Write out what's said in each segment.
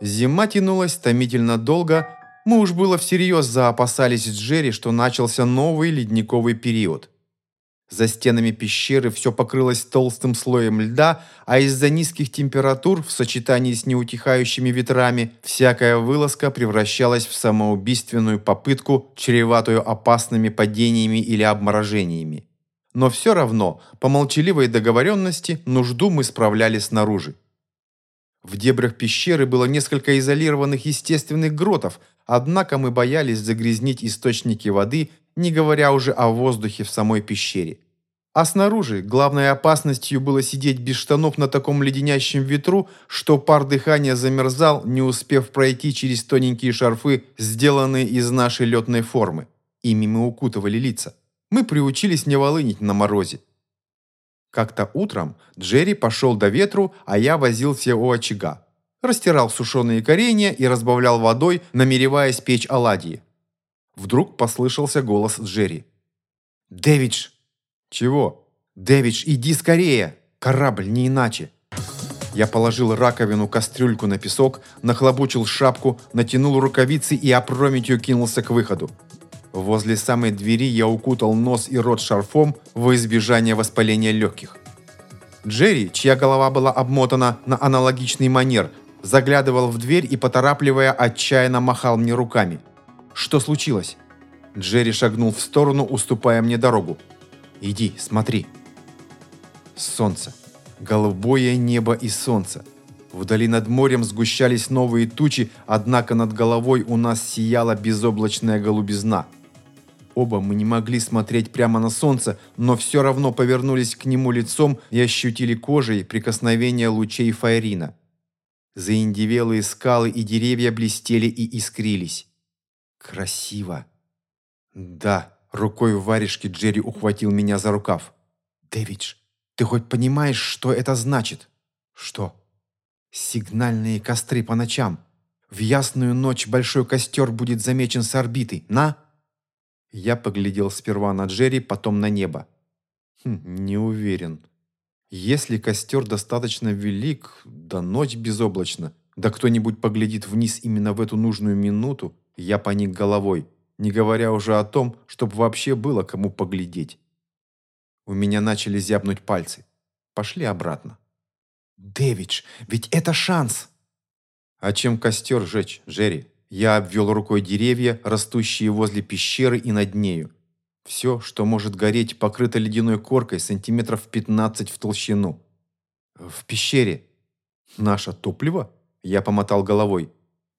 Зима тянулась томительно долго, мы уж было всерьез заопасались Джерри, что начался новый ледниковый период. За стенами пещеры все покрылось толстым слоем льда, а из-за низких температур в сочетании с неутихающими ветрами всякая вылазка превращалась в самоубийственную попытку, чреватую опасными падениями или обморожениями. Но все равно, по молчаливой договоренности, нужду мы справляли снаружи. В дебрях пещеры было несколько изолированных естественных гротов, однако мы боялись загрязнить источники воды, не говоря уже о воздухе в самой пещере. А снаружи главной опасностью было сидеть без штанов на таком леденящем ветру, что пар дыхания замерзал, не успев пройти через тоненькие шарфы, сделанные из нашей летной формы. Ими мы укутывали лица. Мы приучились не волынить на морозе. Как-то утром Джерри пошел до ветру, а я возился у очага. Растирал сушеные коренья и разбавлял водой, намереваясь печь оладьи. Вдруг послышался голос Джерри. «Дэвидж!» «Чего?» «Дэвидж, иди скорее! Корабль, не иначе!» Я положил раковину, кастрюльку на песок, нахлобучил шапку, натянул рукавицы и опрометью кинулся к выходу. Возле самой двери я укутал нос и рот шарфом во избежание воспаления легких. Джерри, чья голова была обмотана на аналогичный манер, заглядывал в дверь и, поторапливая, отчаянно махал мне руками. «Что случилось?» Джерри шагнул в сторону, уступая мне дорогу. «Иди, смотри». Солнце. Голубое небо и солнце. Вдали над морем сгущались новые тучи, однако над головой у нас сияла безоблачная голубизна – Оба мы не могли смотреть прямо на солнце, но все равно повернулись к нему лицом и ощутили кожей прикосновение лучей фаерина. Заиндивелые скалы и деревья блестели и искрились. Красиво. Да, рукой в варежке Джерри ухватил меня за рукав. «Дэвидж, ты хоть понимаешь, что это значит?» «Что?» «Сигнальные костры по ночам. В ясную ночь большой костер будет замечен с орбиты. На!» Я поглядел сперва на Джерри, потом на небо. Хм, не уверен. Если костер достаточно велик, да ночь безоблачна, да кто-нибудь поглядит вниз именно в эту нужную минуту, я поник головой, не говоря уже о том, чтобы вообще было кому поглядеть. У меня начали зябнуть пальцы. Пошли обратно. «Дэвидж, ведь это шанс!» «А чем костер жечь, Джерри?» Я обвел рукой деревья, растущие возле пещеры и над нею. Все, что может гореть, покрыто ледяной коркой сантиметров 15 в толщину. В пещере. Наше топливо? Я помотал головой.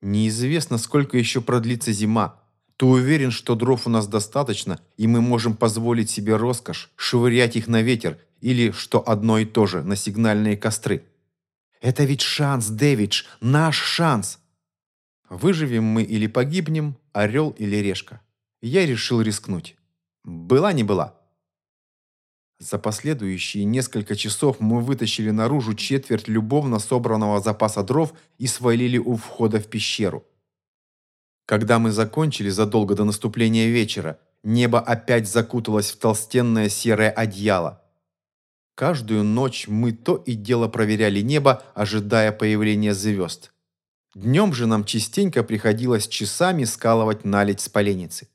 Неизвестно, сколько еще продлится зима. Ты уверен, что дров у нас достаточно, и мы можем позволить себе роскошь швырять их на ветер, или, что одно и то же, на сигнальные костры? Это ведь шанс, Дэвидж, наш шанс. Выживем мы или погибнем, орел или решка. Я решил рискнуть. Была не была. За последующие несколько часов мы вытащили наружу четверть любовно собранного запаса дров и свалили у входа в пещеру. Когда мы закончили задолго до наступления вечера, небо опять закуталось в толстенное серое одеяло. Каждую ночь мы то и дело проверяли небо, ожидая появления звезд. Днем же нам частенько приходилось часами скалывать наледь с поленницы.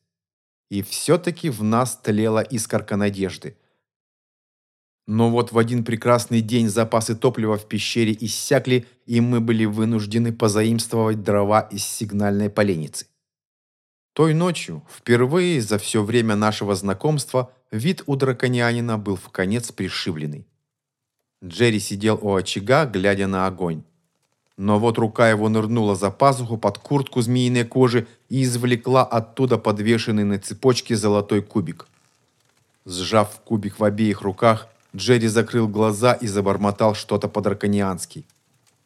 И все-таки в нас тлела искорка надежды. Но вот в один прекрасный день запасы топлива в пещере иссякли, и мы были вынуждены позаимствовать дрова из сигнальной поленницы. Той ночью, впервые за все время нашего знакомства, вид у драконянина был в конец пришибленный. Джерри сидел у очага, глядя на огонь. Но вот рука его нырнула за пазуху под куртку змеиной кожи и извлекла оттуда подвешенный на цепочке золотой кубик. Сжав кубик в обеих руках, Джерри закрыл глаза и забормотал что-то по-дракониански.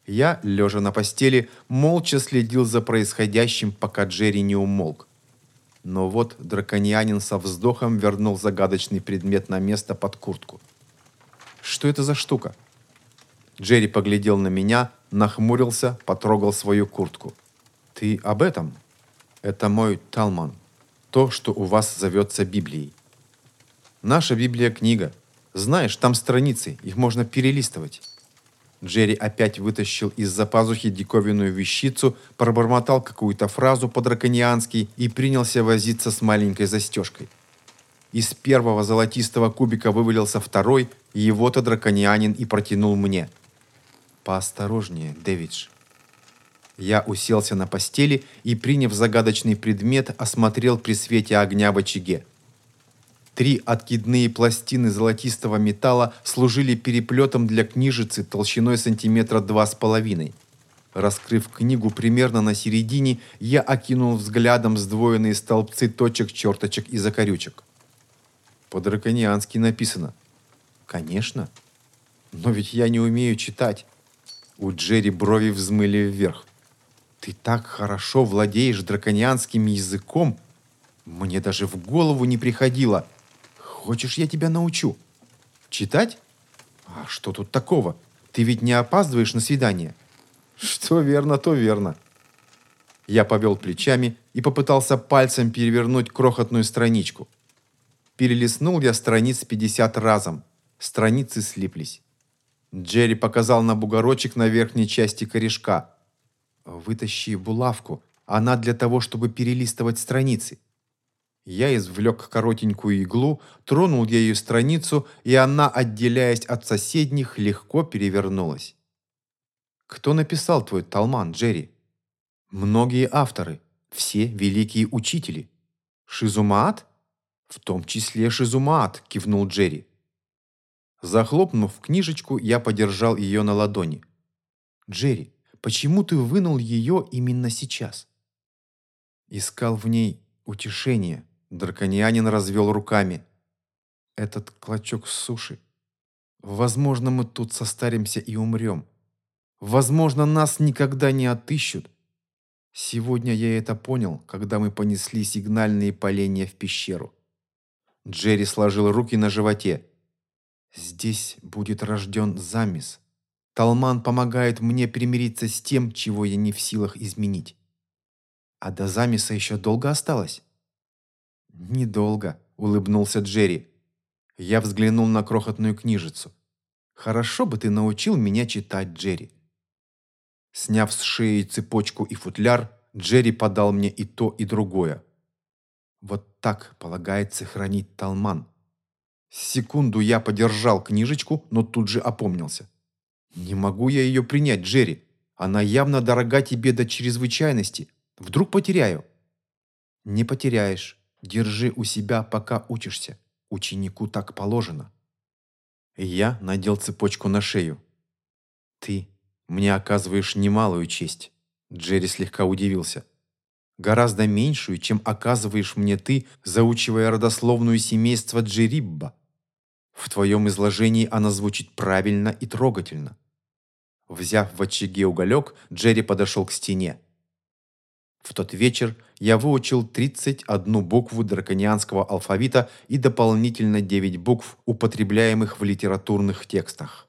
Я, лежа на постели, молча следил за происходящим, пока Джерри не умолк. Но вот драконианин со вздохом вернул загадочный предмет на место под куртку. «Что это за штука?» Джерри поглядел на меня, нахмурился, потрогал свою куртку. «Ты об этом?» «Это мой талман. То, что у вас зовется Библией». «Наша Библия – книга. Знаешь, там страницы, их можно перелистывать». Джерри опять вытащил из-за пазухи диковинную вещицу, пробормотал какую-то фразу по-дракониански и принялся возиться с маленькой застежкой. Из первого золотистого кубика вывалился второй, его-то драконианин и протянул мне. «Поосторожнее, Дэвидж». Я уселся на постели и, приняв загадочный предмет, осмотрел при свете огня в очаге. Три откидные пластины золотистого металла служили переплетом для книжицы толщиной сантиметра два с половиной. Раскрыв книгу примерно на середине, я окинул взглядом сдвоенные столбцы точек, черточек и закорючек. По-дракониански написано. Конечно. Но ведь я не умею читать. У Джерри брови взмыли вверх. Ты так хорошо владеешь драконианским языком. Мне даже в голову не приходило – Хочешь, я тебя научу? Читать? А что тут такого? Ты ведь не опаздываешь на свидание. Что верно, то верно. Я повел плечами и попытался пальцем перевернуть крохотную страничку. Перелистнул я страниц 50 разом. Страницы слиплись. Джерри показал на бугорочек на верхней части корешка. «Вытащи булавку. Она для того, чтобы перелистывать страницы». Я извлек коротенькую иглу, тронул ею страницу, и она, отделяясь от соседних, легко перевернулась. Кто написал твой талман, Джерри? Многие авторы, все великие учители. Шизумаат? В том числе Шизумаат, кивнул Джерри. Захлопнув книжечку, я подержал ее на ладони. «Джерри, почему ты вынул ее именно сейчас?» Искал в ней утешение, Драконянин развел руками. Этот клочок суши. Возможно, мы тут состаримся и умрем. Возможно, нас никогда не отыщут. Сегодня я это понял, когда мы понесли сигнальные поленья в пещеру. Джерри сложил руки на животе. Здесь будет рожден замес. Талман помогает мне примириться с тем, чего я не в силах изменить. А до замеса еще долго осталось? «Недолго», — улыбнулся Джерри. Я взглянул на крохотную книжицу. «Хорошо бы ты научил меня читать, Джерри». Сняв с шеи цепочку и футляр, Джерри подал мне и то, и другое. Вот так полагается хранить талман. Секунду я подержал книжечку, но тут же опомнился. «Не могу я ее принять, Джерри. Она явно дорога тебе до чрезвычайности. Вдруг потеряю?» «Не потеряешь. Держи у себя, пока учишься. Ученику так положено. Я надел цепочку на шею. Ты мне оказываешь немалую честь. Джерри слегка удивился. Гораздо меньшую, чем оказываешь мне ты, заучивая родословную семейство Джерибба. В твоем изложении она звучит правильно и трогательно. Взяв в очаге уголек, Джерри подошел к стене. В тот вечер я выучил 31 букву драконианского алфавита и дополнительно 9 букв, употребляемых в литературных текстах.